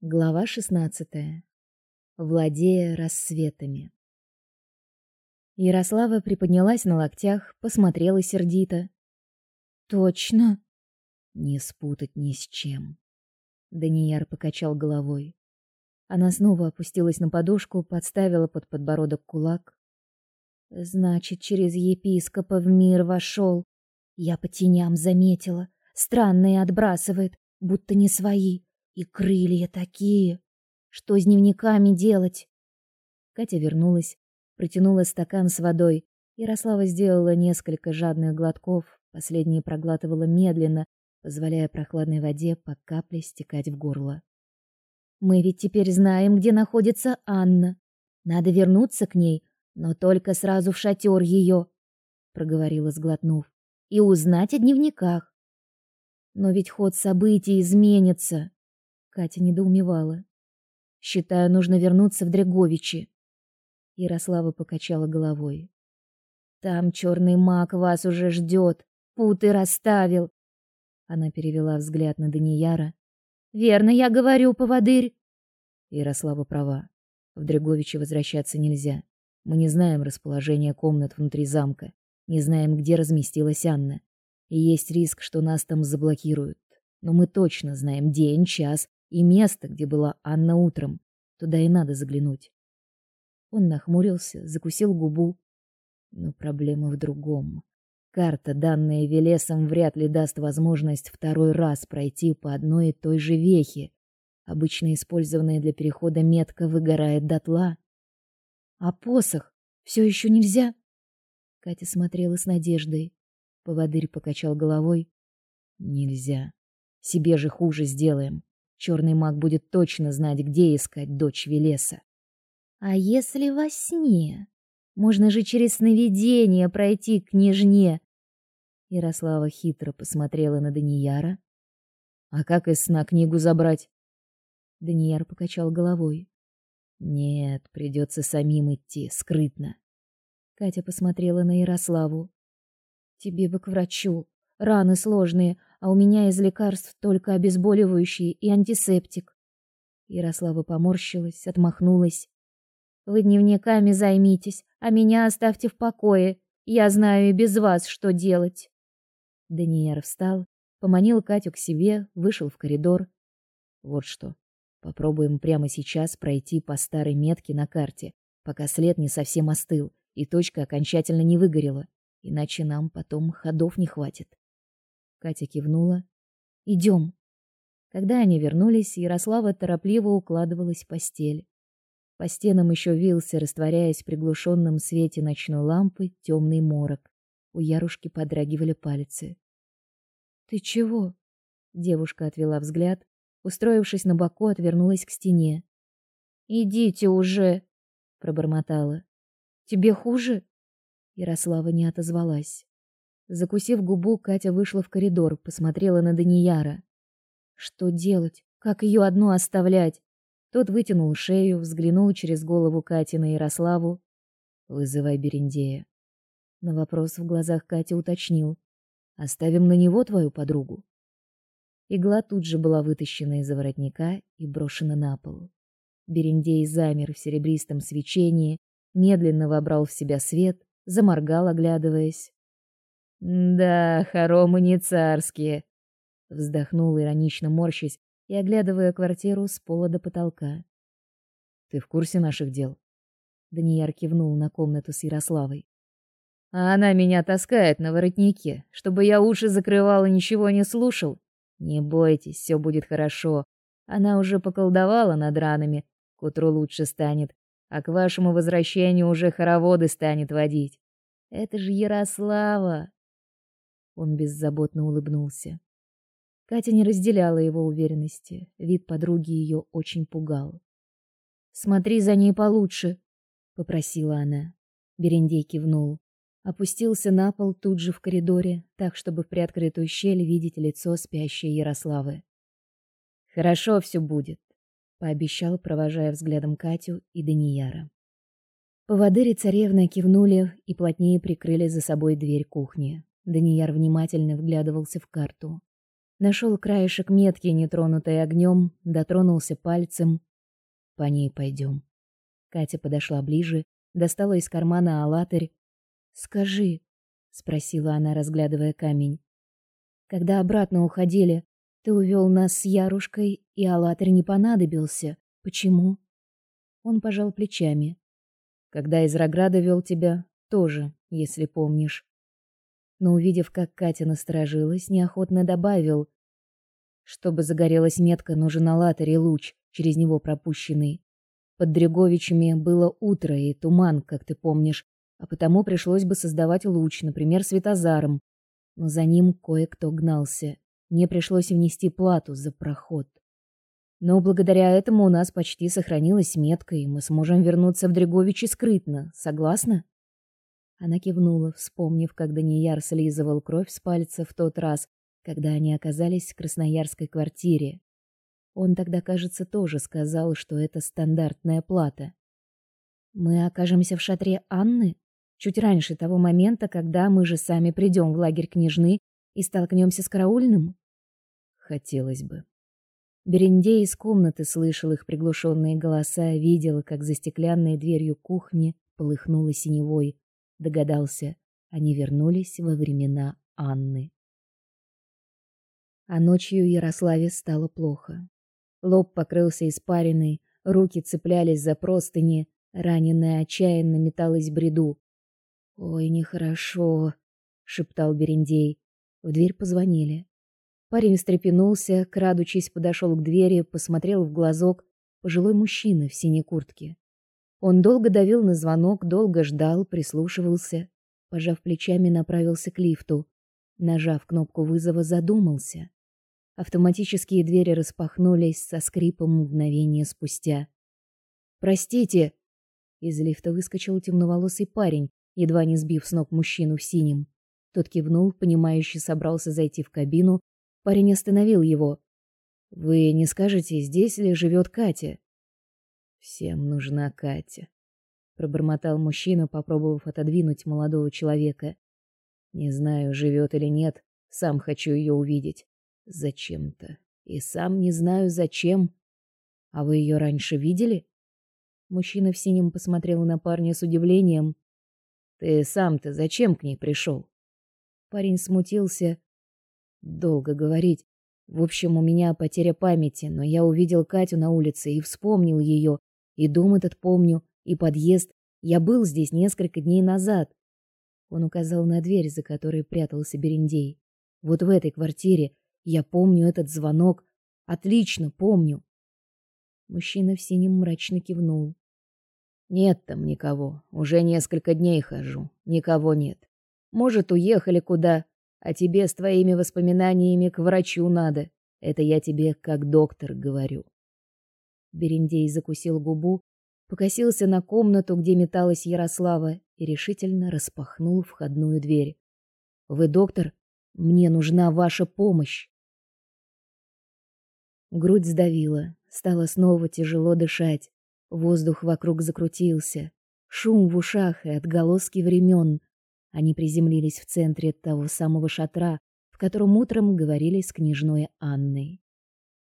Глава 16. Владея рассветами. Ярослава приподнялась на локтях, посмотрела сердито. Точно? Не спутать ни с чем. Данияр покачал головой. Она снова опустилась на подушку, подставила под подбородок кулак. Значит, через епископа в мир вошел. Я по теням заметила. Странные отбрасывает, будто не свои. И крылья такие. Что с дневниками делать? Катя вернулась, протянула стакан с водой. Ярослава сделала несколько жадных глотков, последние проглатывала медленно, позволяя прохладной воде по капле стекать в горло. Мы ведь теперь знаем, где находится Анна. Надо вернуться к ней, но только сразу в шатер ее, проговорила, сглотнув, и узнать о дневниках. Но ведь ход событий изменится. Катя недоумевала. Считаю, нужно вернуться в Дреговичи. Ярослава покачала головой. Там черный маг вас уже ждет, путы расставил. Она перевела взгляд на Данияра. Верно я говорю, поводырь. Ярослава права. В Дреговичи возвращаться нельзя. Мы не знаем расположения комнат внутри замка, не знаем, где разместилась Анна. И есть риск, что нас там заблокируют. Но мы точно знаем день, час и место, где была Анна утром. Туда и надо заглянуть. Он нахмурился, закусил губу. Но проблема в другом. Карта, данная Велесом, вряд ли даст возможность второй раз пройти по одной и той же вехе. Обычно использованная для перехода метка выгорает дотла. А посох все еще нельзя? Катя смотрела с надеждой. Поводырь покачал головой. Нельзя. Себе же хуже сделаем. Черный маг будет точно знать, где искать дочь Велеса. А если во сне? Можно же через сновидение пройти к княжне. Ярослава хитро посмотрела на Данияра. А как из сна книгу забрать? Данияр покачал головой. Нет, придется самим идти, скрытно. Катя посмотрела на Ярославу. Тебе бы к врачу. Раны сложные, а у меня из лекарств только обезболивающие и антисептик. Ярослава поморщилась, отмахнулась. Вы дневниками займитесь, а меня оставьте в покое. Я знаю и без вас, что делать. Даниэр встал, поманил Катю к себе, вышел в коридор. Вот что. Попробуем прямо сейчас пройти по старой метке на карте, пока след не совсем остыл и точка окончательно не выгорела, иначе нам потом ходов не хватит. Катя кивнула. Идем. Когда они вернулись, Ярослава торопливо укладывалась в постель. По стенам еще вился, растворяясь в приглушенном свете ночной лампы, темный морок. У Ярушки подрагивали пальцы. Ты чего? Девушка отвела взгляд, устроившись на боку, отвернулась к стене. Идите уже, пробормотала. Тебе хуже? Ярослава не отозвалась. Закусив губу, Катя вышла в коридор, посмотрела на Данияра. Что делать? Как ее одну оставлять? Тот вытянул шею, взглянул через голову Кати на Ярославу. Вызывай Берендея. На вопрос в глазах Кати уточнил: "Оставим на него твою подругу?" Игла тут же была вытащена из воротника и брошена на пол. Берендей замер в серебристом свечении, медленно вобрал в себя свет, заморгал, оглядываясь. Да, хоромы не царские, вздохнул иронично морщась и оглядывая квартиру с пола до потолка. Ты в курсе наших дел? Данияр кивнул на комнату с Ярославой. А она меня таскает на воротнике, чтобы я уши закрывал и ничего не слушал. Не бойтесь, все будет хорошо. Она уже поколдовала над ранами, к утру лучше станет, а к вашему возвращению уже хороводы станет водить. Это же Ярослава. Он беззаботно улыбнулся. Катя не разделяла его уверенности. Вид подруги ее очень пугал. Смотри за ней получше, попросила она. Берендей кивнул, опустился на пол тут же в коридоре, так чтобы в приоткрытую щель видеть лицо спящей Ярославы. Хорошо все будет, пообещал, провожая взглядом Катю и Данияра. Поводырь и царевна кивнули и плотнее прикрыли за собой дверь кухни. Данияр внимательно вглядывался в карту. Нашел краешек метки, нетронутой огнем, дотронулся пальцем. По ней пойдем. Катя подошла ближе, достала из кармана алатырь. "Скажи", спросила она, разглядывая камень. "Когда обратно уходили, ты увел нас с Ярушкой, и алатырь не понадобился. Почему?" Он пожал плечами. "Когда из Рограда вел тебя, тоже, если помнишь но увидев, как Катя насторожилась, неохотно добавил: "Чтобы загорелась метка, нужен алатырь и луч, через него пропущенный. Под Дреговичами было утро и туман, как ты помнишь, а потому пришлось бы создавать луч, например, светозаром. Но за ним кое-кто гнался. Мне пришлось внести плату за проход. Но благодаря этому у нас почти сохранилась метка, и мы сможем вернуться в Дреговичи скрытно. Согласна? Она кивнула, вспомнив, как Данияр слизывал кровь с пальца в тот раз, когда они оказались в красноярской квартире. Он тогда, кажется, тоже сказал, что это стандартная плата. Мы окажемся в шатре Анны чуть раньше того момента, когда мы же сами придем в лагерь княжны и столкнемся с караульным. Хотелось бы. Берендей из комнаты слышал их приглушенные голоса, видел, как за стеклянной дверью кухни полыхнуло синевой, Догадался, они вернулись во времена Анны. А ночью Ярославе стало плохо. Лоб покрылся испариной, руки цеплялись за простыни, раненая отчаянно металась в бреду. "Ой, нехорошо", шептал Берендей. В дверь позвонили. Парень встрепенулся, крадучись, подошел к двери, посмотрел в глазок. Пожилой мужчина в синей куртке. Он долго давил на звонок, долго ждал, прислушивался, пожав плечами, направился к лифту. Нажав кнопку вызова, задумался. Автоматические двери распахнулись со скрипом мгновение спустя. Простите, из лифта выскочил темноволосый парень, едва не сбив с ног мужчину в синем. Тот кивнул, понимающе собрался зайти в кабину. Парень остановил его. Вы не скажете, здесь ли живет Катя? Всем нужна Катя, пробормотал мужчина, попробовав отодвинуть молодого человека. Не знаю, живет или нет, сам хочу ее увидеть. Зачем-то. И сам не знаю зачем. А вы ее раньше видели? Мужчина в синем посмотрел на парня с удивлением. Ты сам-то зачем к ней пришел? Парень смутился. Долго говорить. В общем, у меня потеря памяти, но я увидел Катю на улице и вспомнил ее, и дом этот помню, и подъезд. Я был здесь несколько дней назад. Он указал на дверь, за которой прятался Берендей. Вот в этой квартире я помню этот звонок, отлично помню. Мужчина в синем мрачно кивнул. Нет там никого. Уже несколько дней хожу. Никого нет. Может, уехали куда, а тебе с твоими воспоминаниями к врачу надо. Это я тебе как доктор говорю. Берендей закусил губу, покосился на комнату, где металась Ярослава, и решительно распахнул входную дверь. Вы доктор? Мне нужна ваша помощь. Грудь сдавила, стало снова тяжело дышать. Воздух вокруг закрутился, шум в ушах и отголоски времен. Они приземлились в центре того самого шатра, в котором утром говорили с княжной Анной.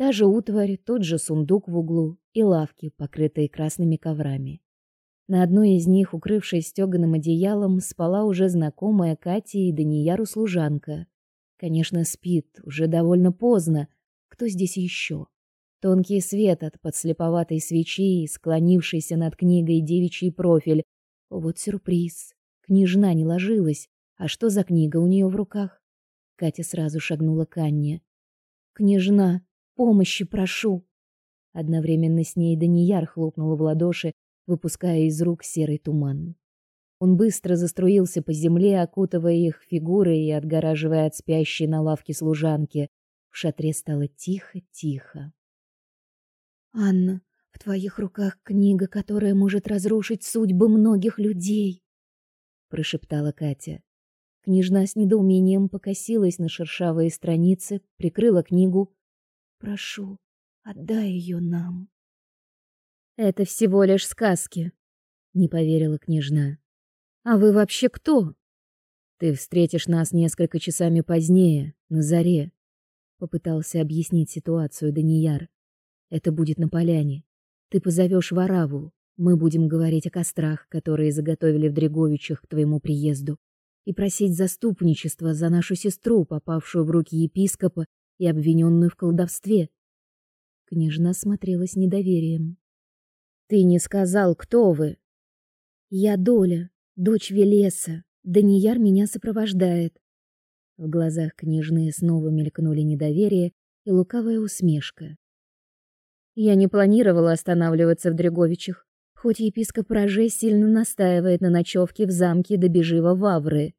Та же утварь, тот же сундук в углу и лавки, покрытые красными коврами. На одной из них, укрывшись стеганым одеялом, спала уже знакомая Катя и Данияру служанка. Конечно, спит, уже довольно поздно. Кто здесь еще? Тонкий свет от подслеповатой свечи, склонившийся над книгой девичий профиль. Вот сюрприз. Княжна не ложилась. А что за книга у нее в руках? Катя сразу шагнула к Анне. Княжна, Помощи прошу. Одновременно с ней Данияр хлопнул в ладоши, выпуская из рук серый туман. Он быстро заструился по земле, окутывая их фигуры и отгораживая от спящей на лавке служанки. В шатре стало тихо-тихо. Анна, в твоих руках книга, которая может разрушить судьбы многих людей, прошептала Катя. Княжна с недоумением покосилась на шершавые страницы, прикрыла книгу, Прошу, отдай ее нам. Это всего лишь сказки, не поверила княжна. А вы вообще кто? Ты встретишь нас несколько часами позднее, на заре. попытался объяснить ситуацию Данияр. Это будет на поляне. Ты позовешь Вараву. Мы будем говорить о кострах, которые заготовили в Дреговичах к твоему приезду, и просить заступничества за нашу сестру, попавшую в руки епископа и обвиненную в колдовстве. Княжна смотрела с недоверием. Ты не сказал, кто вы? Я Доля, дочь Велеса. Данияр меня сопровождает. В глазах княжны снова мелькнули недоверие и лукавая усмешка. Я не планировала останавливаться в Дреговичах, хоть епископ Роже сильно настаивает на ночевке в замке Добежива Вавры.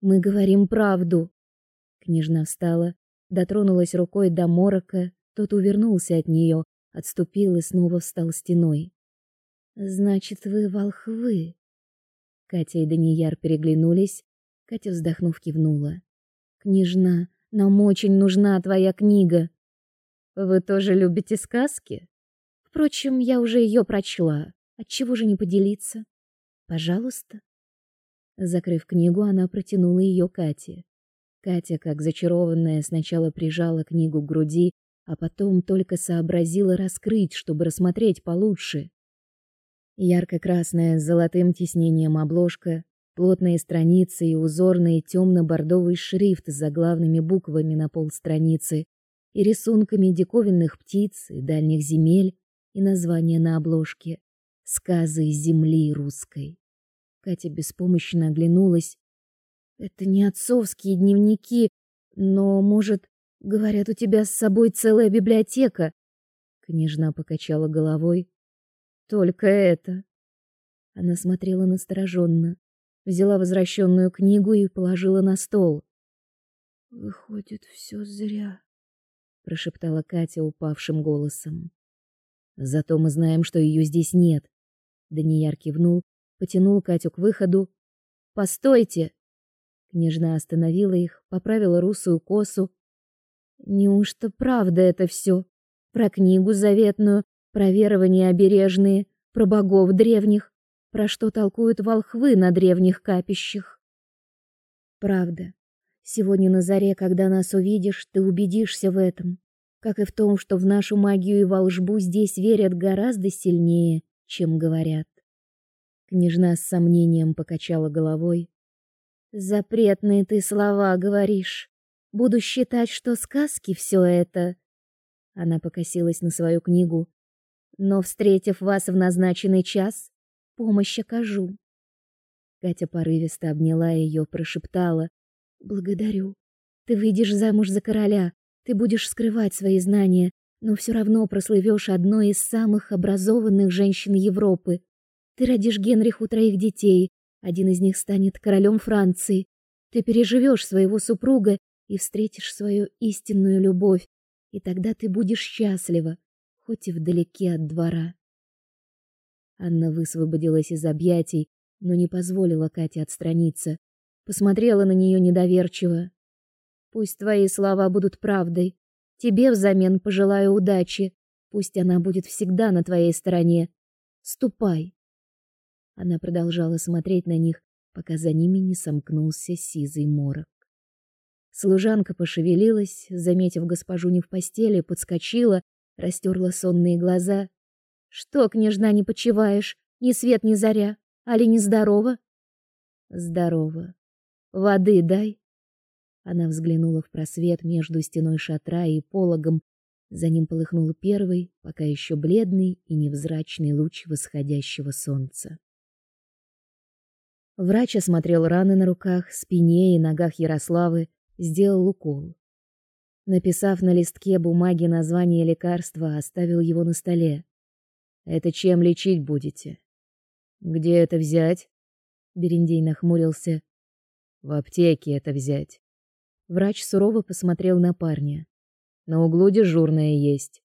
Мы говорим правду. Княжна встала, дотронулась рукой до морока, тот увернулся от нее, отступил и снова встал стеной. Значит, вы волхвы. Катя и Данияр переглянулись. Катя, вздохнув, кивнула. Княжна, нам очень нужна твоя книга. Вы тоже любите сказки? Впрочем, я уже ее прочла. Отчего же не поделиться? Пожалуйста. Закрыв книгу, она протянула ее Кате. Катя, как зачарованная, сначала прижала книгу к груди, а потом только сообразила раскрыть, чтобы рассмотреть получше. Ярко-красная с золотым тиснением обложка, плотные страницы и узорный темно-бордовый шрифт с заглавными буквами на полстраницы и рисунками диковинных птиц и дальних земель и название на обложке «Сказы земли русской». Катя беспомощно оглянулась. «Это не отцовские дневники, но, может, говорят, у тебя с собой целая библиотека?» Княжна покачала головой. «Только это». Она смотрела настороженно, взяла возвращенную книгу и положила на стол. «Выходит, все зря», — прошептала Катя упавшим голосом. Зато мы знаем, что ее здесь нет. Данияр кивнул, потянул Катю к выходу. Постойте. Княжна остановила их, поправила русую косу. Неужто правда это все? Про книгу заветную, про верования обережные, про богов древних, про что толкуют волхвы на древних капищах? Правда. Сегодня на заре, когда нас увидишь, ты убедишься в этом как и в том, что в нашу магию и волшбу здесь верят гораздо сильнее, чем говорят. Княжна с сомнением покачала головой. Запретные ты слова говоришь. Буду считать, что сказки все это. Она покосилась на свою книгу. Но встретив вас в назначенный час, помощь окажу. Катя порывисто обняла ее, прошептала: "Благодарю. Ты выйдешь замуж за короля, ты будешь скрывать свои знания, но все равно прослывешь одной из самых образованных женщин Европы. Ты родишь Генриху троих детей, один из них станет королем Франции. Ты переживешь своего супруга и встретишь свою истинную любовь, и тогда ты будешь счастлива, хоть и вдалеке от двора. Анна высвободилась из объятий, но не позволила Кате отстраниться. Посмотрела на нее недоверчиво. Пусть твои слова будут правдой. Тебе взамен пожелаю удачи. Пусть она будет всегда на твоей стороне. Ступай. Она продолжала смотреть на них, пока за ними не сомкнулся сизый морок. Служанка пошевелилась, заметив госпожу не в постели, подскочила, растерла сонные глаза. Что, княжна, не почиваешь? Ни свет, ни заря. Али не здорова? Здорова. Воды дай. Она взглянула в просвет между стеной шатра и пологом. За ним полыхнул первый, пока еще бледный и невзрачный луч восходящего солнца. Врач осмотрел раны на руках, спине и ногах Ярославы, сделал укол. Написав на листке бумаги название лекарства, оставил его на столе. Это чем лечить будете? Где это взять? Берендей нахмурился. В аптеке это взять. Врач сурово посмотрел на парня. На углу дежурная есть.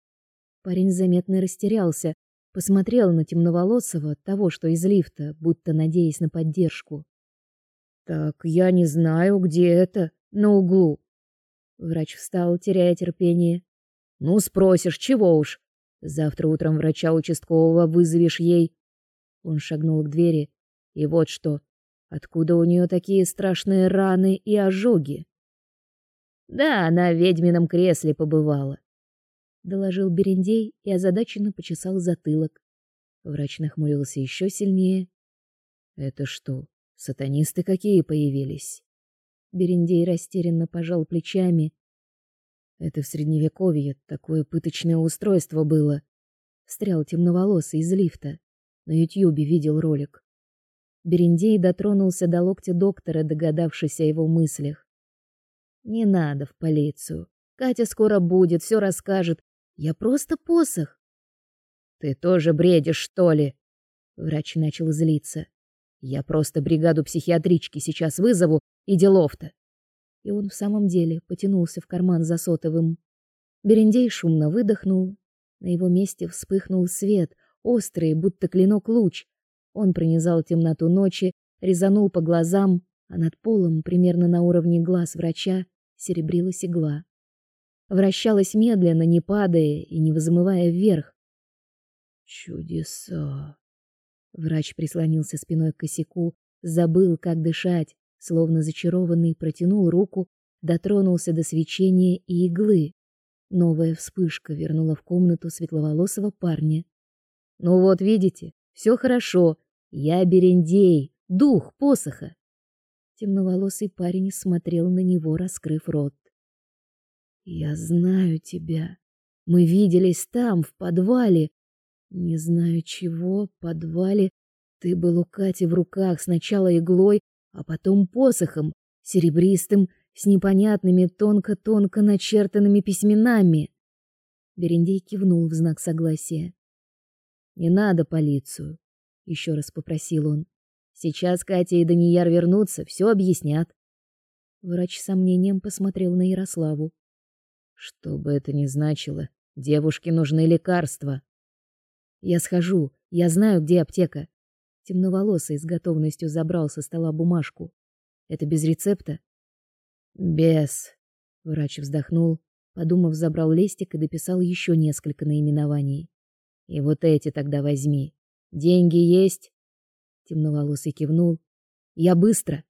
Парень заметно растерялся, посмотрел на темноволосого, того, что из лифта, будто надеясь на поддержку. Так, я не знаю, где это, на углу. Врач встал, теряя терпение. Ну, спросишь, чего уж? Завтра утром врача участкового вызовешь ей. Он шагнул к двери. И вот что. Откуда у нее такие страшные раны и ожоги? Да, она в ведьмином кресле побывала, доложил Берендей и озадаченно почесал затылок. Врач нахмурился еще сильнее. Это что, сатанисты какие появились? Берендей растерянно пожал плечами. Это в средневековье такое пыточное устройство было. Встрял темноволосый из лифта. На Ютьюбе видел ролик. Берендей дотронулся до локтя доктора, догадавшись о его мыслях. Не надо в полицию. Катя скоро будет, все расскажет. Я просто посох. Ты тоже бредишь, что ли? Врач начал злиться. Я просто бригаду психиатрички сейчас вызову и делов-то. И он в самом деле потянулся в карман за сотовым. Берендей шумно выдохнул. На его месте вспыхнул свет, острый, будто клинок луч. Он пронизал темноту ночи, резанул по глазам, а над полом, примерно на уровне глаз врача, серебрилась игла. Вращалась медленно, не падая и не взмывая вверх. Чудеса. Врач прислонился спиной к косяку, забыл, как дышать, словно зачарованный, протянул руку, дотронулся до свечения и иглы. Новая вспышка вернула в комнату светловолосого парня. Ну вот, видите, все хорошо. Я Берендей, дух посоха. Темноволосый парень смотрел на него, раскрыв рот. Я знаю тебя. Мы виделись там, в подвале. Не знаю чего, подвале. Ты был у Кати в руках сначала иглой, а потом посохом, серебристым, с непонятными тонко-тонко начертанными письменами. Берендей кивнул в знак согласия. Не надо полицию, еще раз попросил он. Сейчас Катя и Данияр вернутся, все объяснят. Врач с сомнением посмотрел на Ярославу. Что бы это ни значило, девушке нужны лекарства. Я схожу, я знаю, где аптека. Темноволосый с готовностью забрал со стола бумажку. Это без рецепта? Без. Врач вздохнул, подумав, забрал листик и дописал еще несколько наименований. И вот эти тогда возьми. Деньги есть? Темноволосый кивнул. Я быстро.